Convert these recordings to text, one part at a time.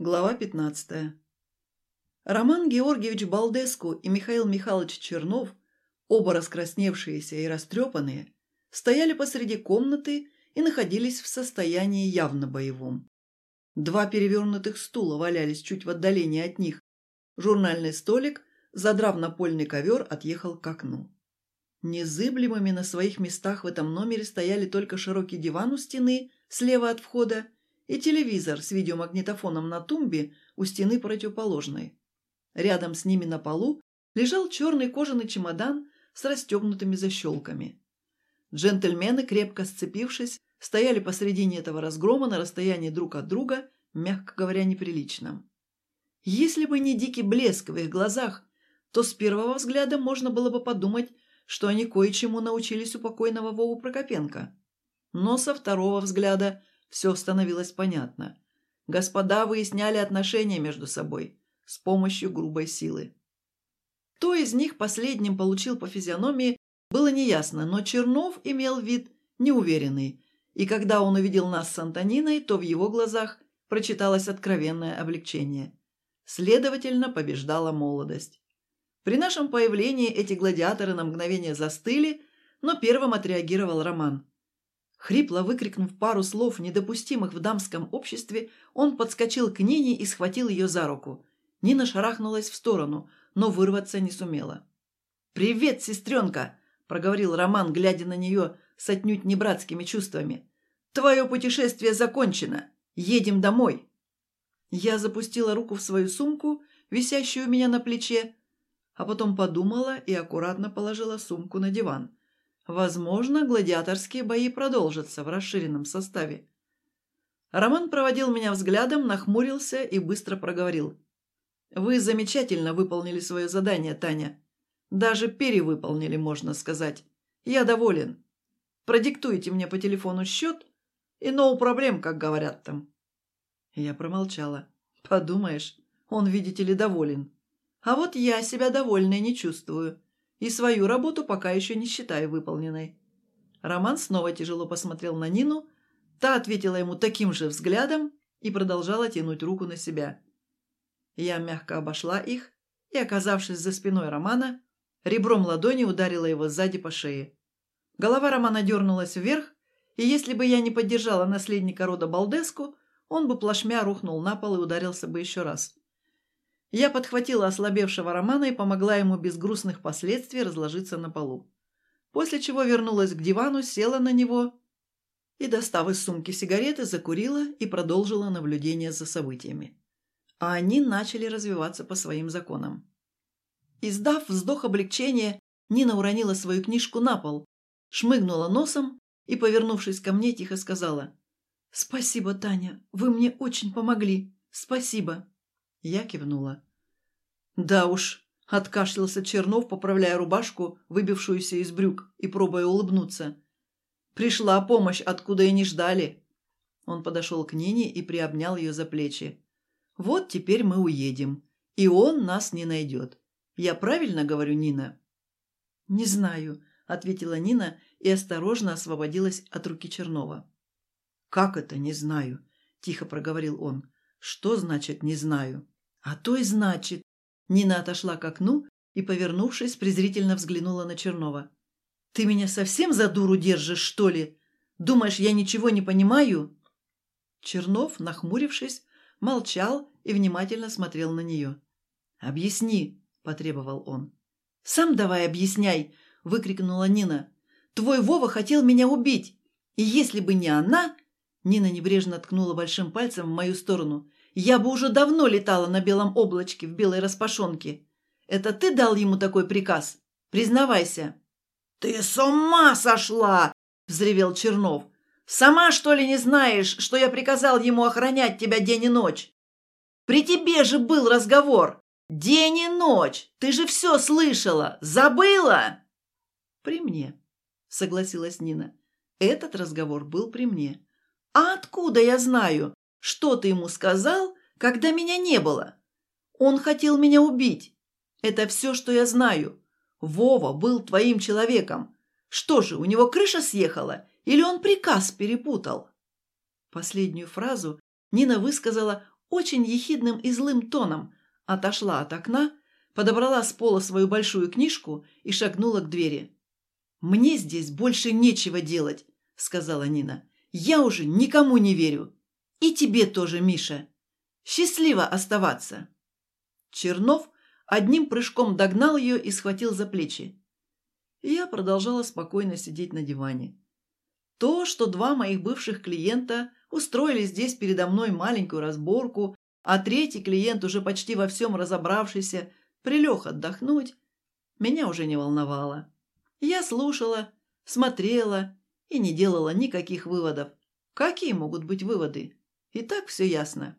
Глава 15. Роман Георгиевич Балдеску и Михаил Михайлович Чернов, оба раскрасневшиеся и растрепанные, стояли посреди комнаты и находились в состоянии явно боевом. Два перевернутых стула валялись чуть в отдалении от них. Журнальный столик, задрав напольный ковер, отъехал к окну. Незыблемыми на своих местах в этом номере стояли только широкий диван у стены слева от входа и телевизор с видеомагнитофоном на тумбе у стены противоположной. Рядом с ними на полу лежал черный кожаный чемодан с расстегнутыми защелками. Джентльмены, крепко сцепившись, стояли посредине этого разгрома на расстоянии друг от друга, мягко говоря, неприличном. Если бы не дикий блеск в их глазах, то с первого взгляда можно было бы подумать, что они кое-чему научились у покойного Вову Прокопенко. Но со второго взгляда все становилось понятно. Господа выясняли отношения между собой с помощью грубой силы. Кто из них последним получил по физиономии, было неясно, но Чернов имел вид неуверенный, и когда он увидел нас с Антониной, то в его глазах прочиталось откровенное облегчение. Следовательно, побеждала молодость. При нашем появлении эти гладиаторы на мгновение застыли, но первым отреагировал Роман. Хрипло выкрикнув пару слов, недопустимых в дамском обществе, он подскочил к Нине и схватил ее за руку. Нина шарахнулась в сторону, но вырваться не сумела. «Привет, сестренка!» – проговорил Роман, глядя на нее с отнюдь не братскими чувствами. «Твое путешествие закончено. Едем домой». Я запустила руку в свою сумку, висящую у меня на плече, а потом подумала и аккуратно положила сумку на диван – Возможно, гладиаторские бои продолжатся в расширенном составе. Роман проводил меня взглядом, нахмурился и быстро проговорил. «Вы замечательно выполнили свое задание, Таня. Даже перевыполнили, можно сказать. Я доволен. Продиктуйте мне по телефону счет, и ноу проблем, как говорят там». Я промолчала. «Подумаешь, он, видите ли, доволен. А вот я себя довольной не чувствую и свою работу пока еще не считаю выполненной». Роман снова тяжело посмотрел на Нину, та ответила ему таким же взглядом и продолжала тянуть руку на себя. Я мягко обошла их и, оказавшись за спиной Романа, ребром ладони ударила его сзади по шее. Голова Романа дернулась вверх, и если бы я не поддержала наследника рода Балдеску, он бы плашмя рухнул на пол и ударился бы еще раз. Я подхватила ослабевшего Романа и помогла ему без грустных последствий разложиться на полу. После чего вернулась к дивану, села на него и, достав из сумки сигареты, закурила и продолжила наблюдение за событиями. А они начали развиваться по своим законам. Издав вздох облегчения, Нина уронила свою книжку на пол, шмыгнула носом и, повернувшись ко мне, тихо сказала «Спасибо, Таня, вы мне очень помогли. Спасибо». Я кивнула. «Да уж», — откашлялся Чернов, поправляя рубашку, выбившуюся из брюк, и пробуя улыбнуться. «Пришла помощь, откуда и не ждали». Он подошел к Нине и приобнял ее за плечи. «Вот теперь мы уедем, и он нас не найдет. Я правильно говорю, Нина?» «Не знаю», — ответила Нина и осторожно освободилась от руки Чернова. «Как это «не знаю»?» — тихо проговорил он. «Что значит «не знаю»?» «А то и значит...» Нина отошла к окну и, повернувшись, презрительно взглянула на Чернова. «Ты меня совсем за дуру держишь, что ли? Думаешь, я ничего не понимаю?» Чернов, нахмурившись, молчал и внимательно смотрел на нее. «Объясни», — потребовал он. «Сам давай объясняй!» — выкрикнула Нина. «Твой Вова хотел меня убить, и если бы не она...» Нина небрежно ткнула большим пальцем в мою сторону. Я бы уже давно летала на белом облачке в белой распашонке. Это ты дал ему такой приказ? Признавайся». «Ты с ума сошла!» – взревел Чернов. «Сама, что ли, не знаешь, что я приказал ему охранять тебя день и ночь? При тебе же был разговор. День и ночь. Ты же все слышала. Забыла?» «При мне», – согласилась Нина. «Этот разговор был при мне». «А откуда я знаю, что ты ему сказал, когда меня не было? Он хотел меня убить. Это все, что я знаю. Вова был твоим человеком. Что же, у него крыша съехала? Или он приказ перепутал?» Последнюю фразу Нина высказала очень ехидным и злым тоном, отошла от окна, подобрала с пола свою большую книжку и шагнула к двери. «Мне здесь больше нечего делать», — сказала Нина. «Я уже никому не верю. И тебе тоже, Миша. Счастливо оставаться!» Чернов одним прыжком догнал ее и схватил за плечи. Я продолжала спокойно сидеть на диване. То, что два моих бывших клиента устроили здесь передо мной маленькую разборку, а третий клиент, уже почти во всем разобравшийся, прилег отдохнуть, меня уже не волновало. Я слушала, смотрела и не делала никаких выводов. Какие могут быть выводы? И так все ясно.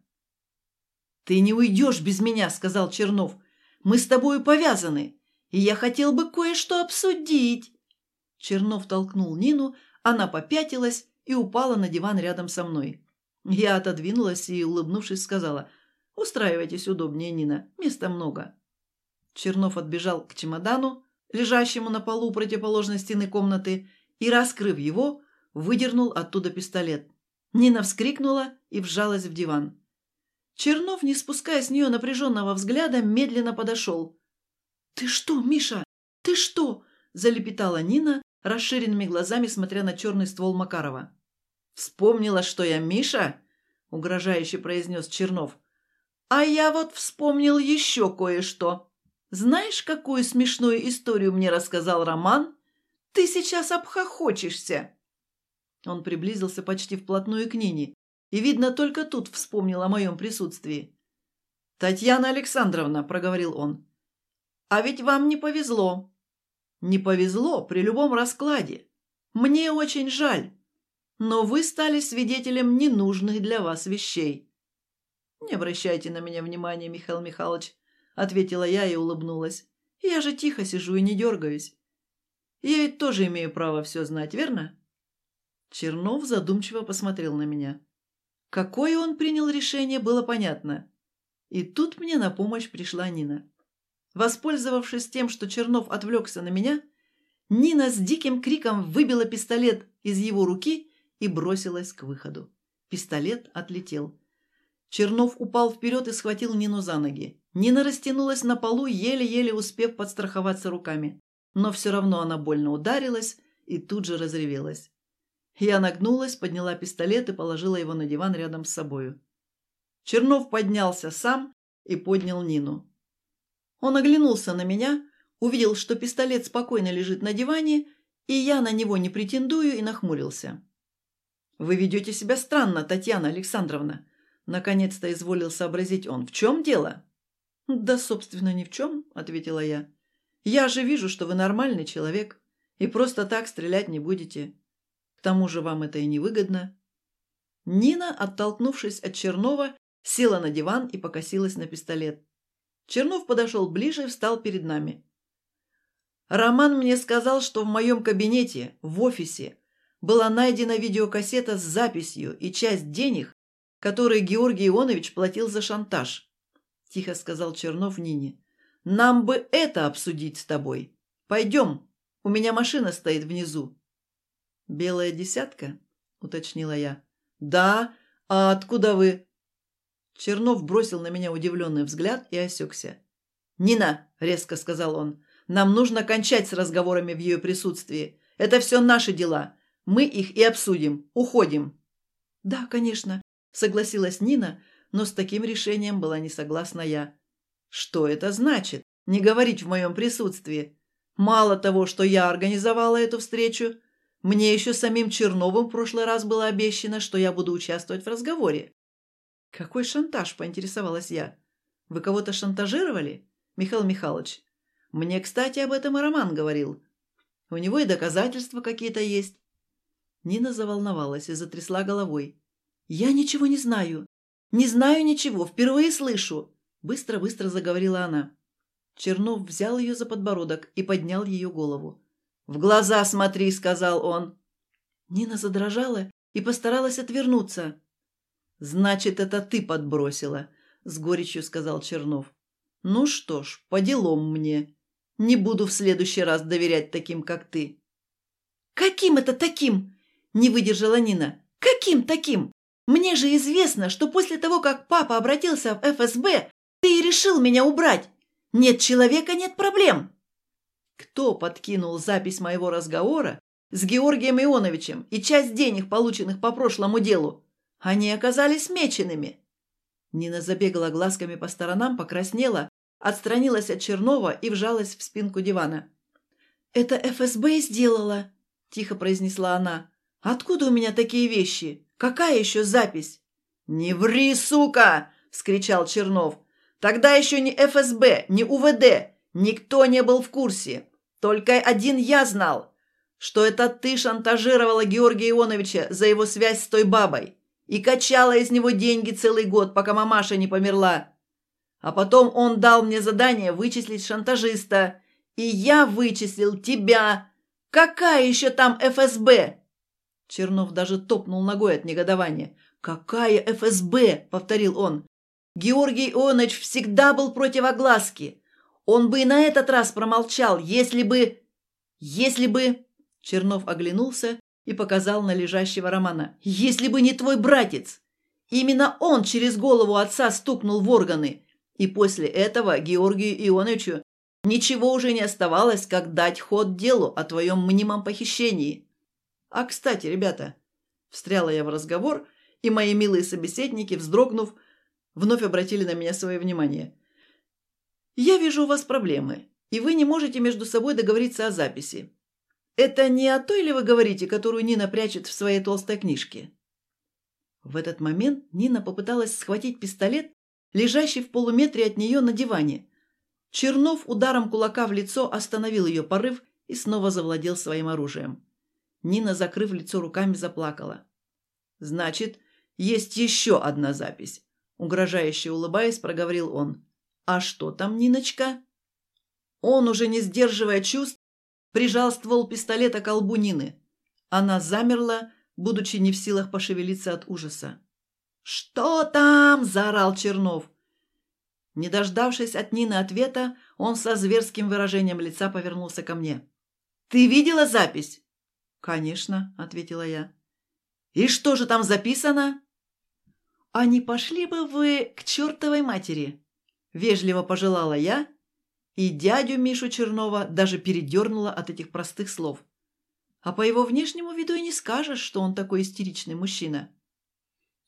«Ты не уйдешь без меня», — сказал Чернов. «Мы с тобою повязаны, и я хотел бы кое-что обсудить». Чернов толкнул Нину, она попятилась и упала на диван рядом со мной. Я отодвинулась и, улыбнувшись, сказала, «Устраивайтесь удобнее, Нина, места много». Чернов отбежал к чемодану, лежащему на полу противоположной стены комнаты, и, раскрыв его, выдернул оттуда пистолет. Нина вскрикнула и вжалась в диван. Чернов, не спуская с нее напряженного взгляда, медленно подошел. «Ты что, Миша? Ты что?» – залепетала Нина, расширенными глазами смотря на черный ствол Макарова. «Вспомнила, что я Миша?» – угрожающе произнес Чернов. «А я вот вспомнил еще кое-что. Знаешь, какую смешную историю мне рассказал Роман? Ты сейчас обхохочешься!» Он приблизился почти вплотную к Нине, и, видно, только тут вспомнил о моем присутствии. «Татьяна Александровна», — проговорил он, — «а ведь вам не повезло». «Не повезло при любом раскладе. Мне очень жаль, но вы стали свидетелем ненужных для вас вещей». «Не обращайте на меня внимания, Михаил Михайлович», — ответила я и улыбнулась. «Я же тихо сижу и не дергаюсь. Я ведь тоже имею право все знать, верно?» Чернов задумчиво посмотрел на меня. Какое он принял решение, было понятно. И тут мне на помощь пришла Нина. Воспользовавшись тем, что Чернов отвлекся на меня, Нина с диким криком выбила пистолет из его руки и бросилась к выходу. Пистолет отлетел. Чернов упал вперед и схватил Нину за ноги. Нина растянулась на полу, еле-еле успев подстраховаться руками. Но все равно она больно ударилась и тут же разревелась. Я нагнулась, подняла пистолет и положила его на диван рядом с собою. Чернов поднялся сам и поднял Нину. Он оглянулся на меня, увидел, что пистолет спокойно лежит на диване, и я на него не претендую, и нахмурился. «Вы ведете себя странно, Татьяна Александровна», — наконец-то изволил сообразить он. «В чем дело?» «Да, собственно, ни в чем», — ответила я. «Я же вижу, что вы нормальный человек, и просто так стрелять не будете тому же вам это и не выгодно. Нина, оттолкнувшись от Чернова, села на диван и покосилась на пистолет. Чернов подошел ближе и встал перед нами. «Роман мне сказал, что в моем кабинете, в офисе, была найдена видеокассета с записью и часть денег, которые Георгий Ионович платил за шантаж», – тихо сказал Чернов Нине. «Нам бы это обсудить с тобой. Пойдем, у меня машина стоит внизу». «Белая десятка?» – уточнила я. «Да. А откуда вы?» Чернов бросил на меня удивленный взгляд и осекся. «Нина!» – резко сказал он. «Нам нужно кончать с разговорами в ее присутствии. Это все наши дела. Мы их и обсудим. Уходим». «Да, конечно», – согласилась Нина, но с таким решением была не согласна я. «Что это значит? Не говорить в моем присутствии? Мало того, что я организовала эту встречу, мне еще самим Черновым в прошлый раз было обещано, что я буду участвовать в разговоре. Какой шантаж, поинтересовалась я. Вы кого-то шантажировали, Михаил Михайлович? Мне, кстати, об этом и Роман говорил. У него и доказательства какие-то есть. Нина заволновалась и затрясла головой. «Я ничего не знаю. Не знаю ничего, впервые слышу!» Быстро-быстро заговорила она. Чернов взял ее за подбородок и поднял ее голову. «В глаза смотри», — сказал он. Нина задрожала и постаралась отвернуться. «Значит, это ты подбросила», — с горечью сказал Чернов. «Ну что ж, по делам мне. Не буду в следующий раз доверять таким, как ты». «Каким это таким?» — не выдержала Нина. «Каким таким?» Мне же известно, что после того, как папа обратился в ФСБ, ты и решил меня убрать. Нет человека, нет проблем. Кто подкинул запись моего разговора с Георгием Ионовичем и часть денег, полученных по прошлому делу? Они оказались меченными. Нина забегала глазками по сторонам, покраснела, отстранилась от Чернова и вжалась в спинку дивана. «Это ФСБ сделала», – тихо произнесла она. «Откуда у меня такие вещи? Какая еще запись?» «Не ври, сука!» – скричал Чернов. «Тогда еще ни ФСБ, ни УВД, никто не был в курсе. Только один я знал, что это ты шантажировала Георгия Ионовича за его связь с той бабой и качала из него деньги целый год, пока мамаша не померла. А потом он дал мне задание вычислить шантажиста, и я вычислил тебя. Какая еще там ФСБ?» Чернов даже топнул ногой от негодования. «Какая ФСБ?» – повторил он. «Георгий Ионович всегда был против огласки. Он бы и на этот раз промолчал, если бы... Если бы...» Чернов оглянулся и показал на лежащего Романа. «Если бы не твой братец! Именно он через голову отца стукнул в органы. И после этого Георгию Ионовичу ничего уже не оставалось, как дать ход делу о твоем мнимом похищении. А, кстати, ребята, встряла я в разговор, и мои милые собеседники, вздрогнув, вновь обратили на меня свое внимание. Я вижу у вас проблемы, и вы не можете между собой договориться о записи. Это не о той ли вы говорите, которую Нина прячет в своей толстой книжке?» В этот момент Нина попыталась схватить пистолет, лежащий в полуметре от нее на диване. Чернов ударом кулака в лицо остановил ее порыв и снова завладел своим оружием. Нина, закрыв лицо руками, заплакала. «Значит, есть еще одна запись», — угрожающе улыбаясь, проговорил он. «А что там, Ниночка?» Он, уже не сдерживая чувств, прижал ствол пистолета к колбу Нины. Она замерла, будучи не в силах пошевелиться от ужаса. «Что там?» – заорал Чернов. Не дождавшись от Нины ответа, он со зверским выражением лица повернулся ко мне. «Ты видела запись?» «Конечно», – ответила я. «И что же там записано?» «А не пошли бы вы к чертовой матери?» – вежливо пожелала я и дядю Мишу Чернова даже передернула от этих простых слов. А по его внешнему виду и не скажешь, что он такой истеричный мужчина.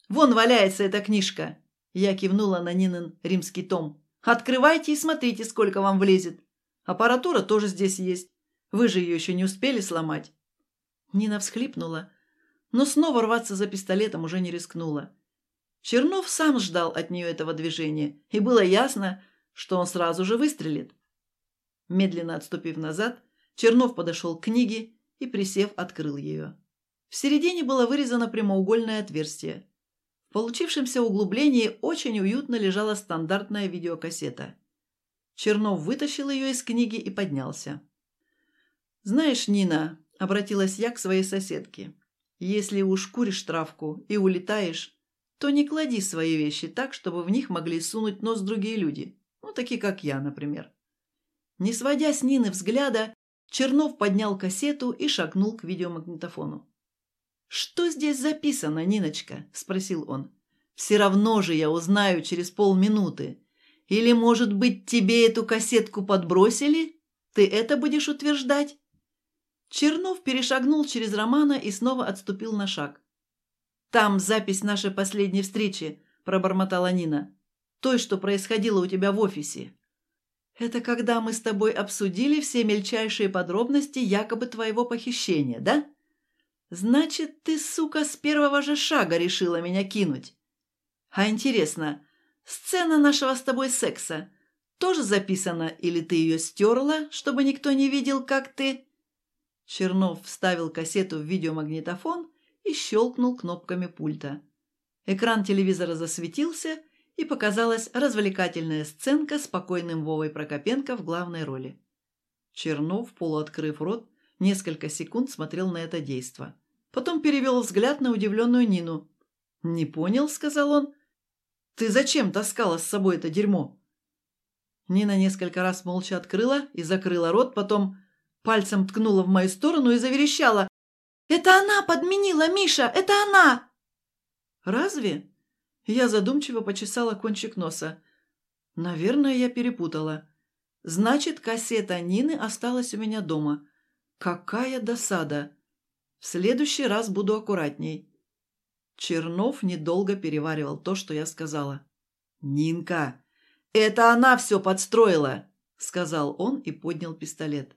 «Вон валяется эта книжка!» Я кивнула на Нинин римский том. «Открывайте и смотрите, сколько вам влезет. Аппаратура тоже здесь есть. Вы же ее еще не успели сломать». Нина всхлипнула, но снова рваться за пистолетом уже не рискнула. Чернов сам ждал от нее этого движения, и было ясно, что он сразу же выстрелит. Медленно отступив назад, Чернов подошел к книге и, присев, открыл ее. В середине было вырезано прямоугольное отверстие. В получившемся углублении очень уютно лежала стандартная видеокассета. Чернов вытащил ее из книги и поднялся. «Знаешь, Нина», — обратилась я к своей соседке, «если уж куришь травку и улетаешь, то не клади свои вещи так, чтобы в них могли сунуть нос другие люди. Ну, такие, как я, например. Не сводя с Нины взгляда, Чернов поднял кассету и шагнул к видеомагнитофону. «Что здесь записано, Ниночка?» – спросил он. «Все равно же я узнаю через полминуты. Или, может быть, тебе эту кассетку подбросили? Ты это будешь утверждать?» Чернов перешагнул через Романа и снова отступил на шаг. «Там запись нашей последней встречи», – пробормотала Нина той, что происходило у тебя в офисе. Это когда мы с тобой обсудили все мельчайшие подробности якобы твоего похищения, да? Значит, ты, сука, с первого же шага решила меня кинуть. А интересно, сцена нашего с тобой секса тоже записана или ты ее стерла, чтобы никто не видел, как ты...» Чернов вставил кассету в видеомагнитофон и щелкнул кнопками пульта. Экран телевизора засветился, и показалась развлекательная сценка с покойным Вовой Прокопенко в главной роли. Чернов, полуоткрыв рот, несколько секунд смотрел на это действо. Потом перевел взгляд на удивленную Нину. «Не понял», — сказал он. «Ты зачем таскала с собой это дерьмо?» Нина несколько раз молча открыла и закрыла рот, потом пальцем ткнула в мою сторону и заверещала. «Это она подменила, Миша! Это она!» Разве? Я задумчиво почесала кончик носа. Наверное, я перепутала. Значит, кассета Нины осталась у меня дома. Какая досада! В следующий раз буду аккуратней. Чернов недолго переваривал то, что я сказала. «Нинка, это она все подстроила!» — сказал он и поднял пистолет.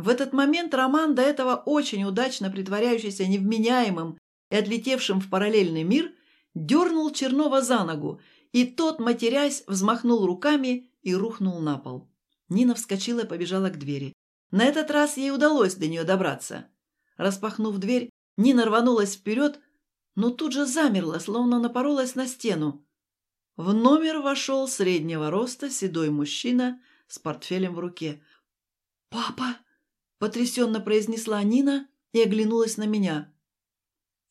В этот момент Роман, до этого очень удачно притворяющийся невменяемым и отлетевшим в параллельный мир, дернул Чернова за ногу, и тот, матерясь, взмахнул руками и рухнул на пол. Нина вскочила и побежала к двери. На этот раз ей удалось до нее добраться. Распахнув дверь, Нина рванулась вперед, но тут же замерла, словно напоролась на стену. В номер вошел среднего роста седой мужчина с портфелем в руке. «Папа!» – потрясенно произнесла Нина и оглянулась на меня.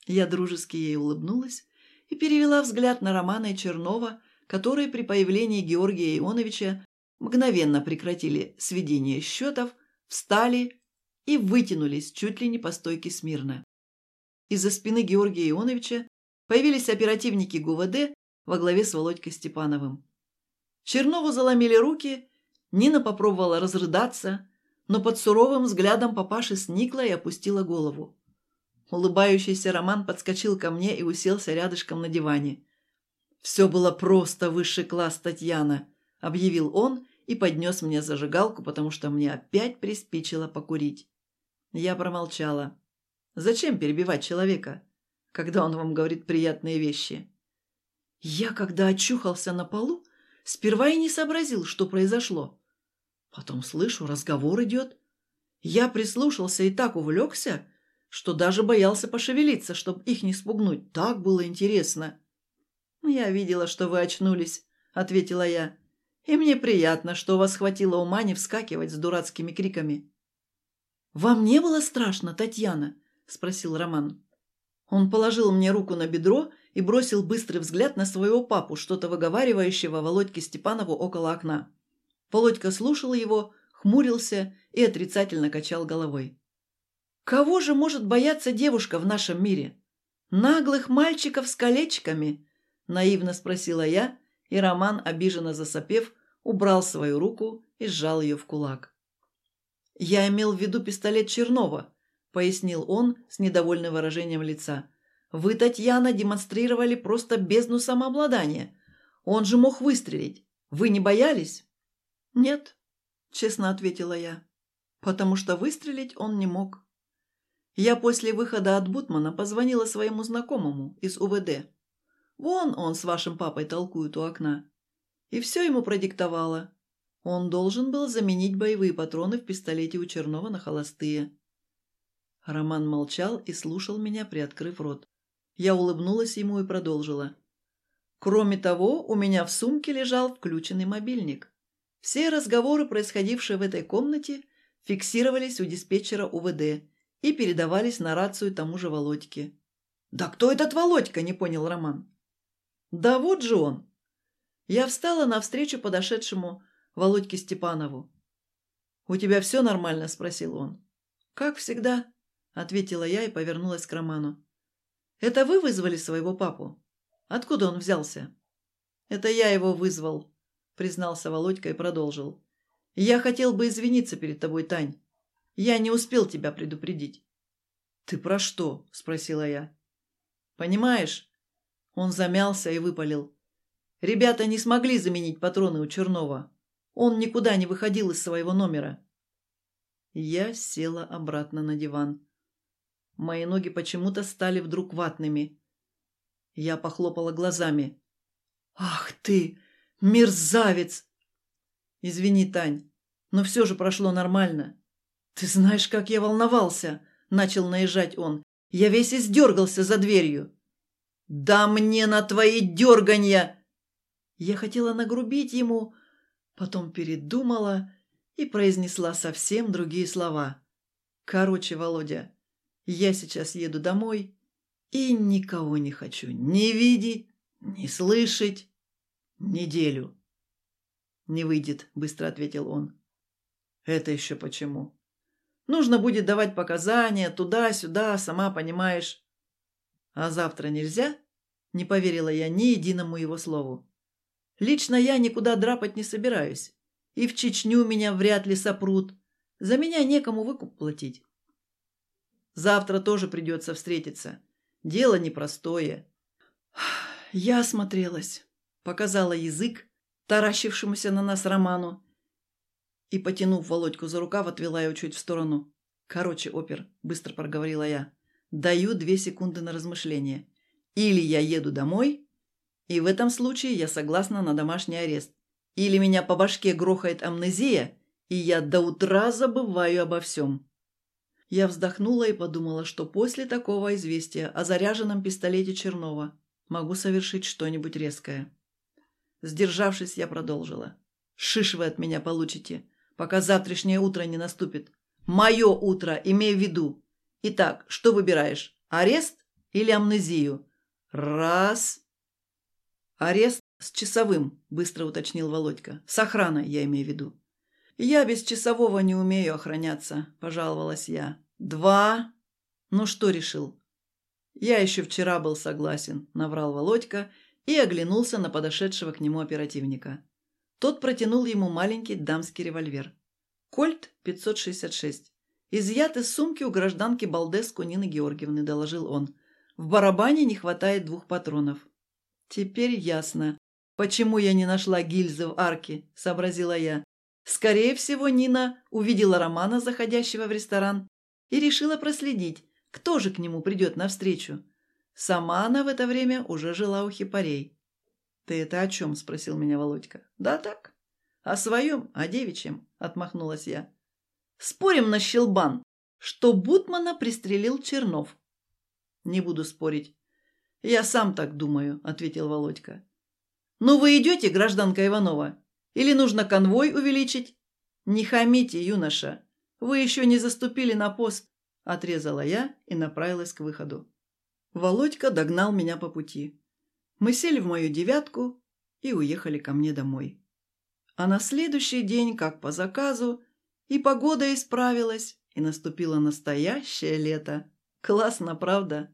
Я дружески ей улыбнулась и перевела взгляд на Романа и Чернова, которые при появлении Георгия Ионовича мгновенно прекратили сведение счетов, встали и вытянулись чуть ли не по стойке смирно. Из-за спины Георгия Ионовича появились оперативники ГУВД во главе с Володькой Степановым. Чернову заломили руки, Нина попробовала разрыдаться, но под суровым взглядом папаши сникла и опустила голову. Улыбающийся Роман подскочил ко мне и уселся рядышком на диване. «Все было просто высший класс, Татьяна», — объявил он и поднес мне зажигалку, потому что мне опять приспичило покурить. Я промолчала. «Зачем перебивать человека, когда он вам говорит приятные вещи?» Я, когда очухался на полу, сперва и не сообразил, что произошло. Потом слышу, разговор идет. Я прислушался и так увлекся, что даже боялся пошевелиться, чтобы их не спугнуть. Так было интересно. «Я видела, что вы очнулись», — ответила я. «И мне приятно, что у вас хватило ума не вскакивать с дурацкими криками». «Вам не было страшно, Татьяна?» — спросил Роман. Он положил мне руку на бедро и бросил быстрый взгляд на своего папу, что-то выговаривающего Володьке Степанову около окна. Володька слушал его, хмурился и отрицательно качал головой. «Кого же может бояться девушка в нашем мире? Наглых мальчиков с колечками?» – наивно спросила я, и Роман, обиженно засопев, убрал свою руку и сжал ее в кулак. «Я имел в виду пистолет Чернова», – пояснил он с недовольным выражением лица. «Вы, Татьяна, демонстрировали просто бездну самообладания. Он же мог выстрелить. Вы не боялись?» «Нет», – честно ответила я, – «потому что выстрелить он не мог». Я после выхода от Бутмана позвонила своему знакомому из УВД. Вон он с вашим папой толкует у окна. И все ему продиктовала. Он должен был заменить боевые патроны в пистолете у Чернова на холостые. Роман молчал и слушал меня, приоткрыв рот. Я улыбнулась ему и продолжила. Кроме того, у меня в сумке лежал включенный мобильник. Все разговоры, происходившие в этой комнате, фиксировались у диспетчера УВД – и передавались на рацию тому же Володьке. «Да кто этот Володька?» – не понял Роман. «Да вот же он!» Я встала навстречу подошедшему Володьке Степанову. «У тебя все нормально?» – спросил он. «Как всегда», – ответила я и повернулась к Роману. «Это вы вызвали своего папу? Откуда он взялся?» «Это я его вызвал», – признался Володька и продолжил. «Я хотел бы извиниться перед тобой, Тань. Я не успел тебя предупредить». «Ты про что?» – спросила я. «Понимаешь?» Он замялся и выпалил. «Ребята не смогли заменить патроны у Чернова. Он никуда не выходил из своего номера». Я села обратно на диван. Мои ноги почему-то стали вдруг ватными. Я похлопала глазами. «Ах ты, мерзавец!» «Извини, Тань, но все же прошло нормально. «Ты знаешь, как я волновался!» – начал наезжать он. «Я весь издергался за дверью». «Да мне на твои дерганья!» Я хотела нагрубить ему, потом передумала и произнесла совсем другие слова. «Короче, Володя, я сейчас еду домой и никого не хочу ни видеть, ни слышать. Неделю». «Не выйдет», – быстро ответил он. «Это еще почему?» Нужно будет давать показания туда-сюда, сама понимаешь. А завтра нельзя? Не поверила я ни единому его слову. Лично я никуда драпать не собираюсь. И в Чечню меня вряд ли сопрут. За меня некому выкуп платить. Завтра тоже придется встретиться. Дело непростое. Я осмотрелась, показала язык, таращившемуся на нас Роману, и, потянув Володьку за рукав, отвела его чуть в сторону. «Короче, опер», — быстро проговорила я, — «даю две секунды на размышление. Или я еду домой, и в этом случае я согласна на домашний арест. Или меня по башке грохает амнезия, и я до утра забываю обо всем». Я вздохнула и подумала, что после такого известия о заряженном пистолете Чернова могу совершить что-нибудь резкое. Сдержавшись, я продолжила. «Шиш вы от меня получите, пока завтрашнее утро не наступит. Мое утро, имей в виду. Итак, что выбираешь, арест или амнезию? Раз...» «Арест с часовым», — быстро уточнил Володька. «С охраной, я имею в виду». «Я без часового не умею охраняться», – пожаловалась я. «Два...» «Ну что решил?» «Я еще вчера был согласен», – наврал Володька и оглянулся на подошедшего к нему оперативника. Тот протянул ему маленький дамский револьвер. «Кольт 566. Изъят из сумки у гражданки Балдеску Нины Георгиевны», – доложил он. «В барабане не хватает двух патронов». «Теперь ясно, почему я не нашла гильзы в арке», – сообразила я. Скорее всего, Нина увидела Романа, заходящего в ресторан, и решила проследить, кто же к нему придет навстречу. Сама она в это время уже жила у хипарей. «Ты это о чем?» – спросил меня Володька. «Да так. О своем, о девичьем», – отмахнулась я. «Спорим на щелбан, что Бутмана пристрелил Чернов». «Не буду спорить. Я сам так думаю», – ответил Володька. «Ну вы идете, гражданка Иванова?» Или нужно конвой увеличить? Не хамите, юноша. Вы еще не заступили на пост. Отрезала я и направилась к выходу. Володька догнал меня по пути. Мы сели в мою девятку и уехали ко мне домой. А на следующий день, как по заказу, и погода исправилась, и наступило настоящее лето. Классно, правда?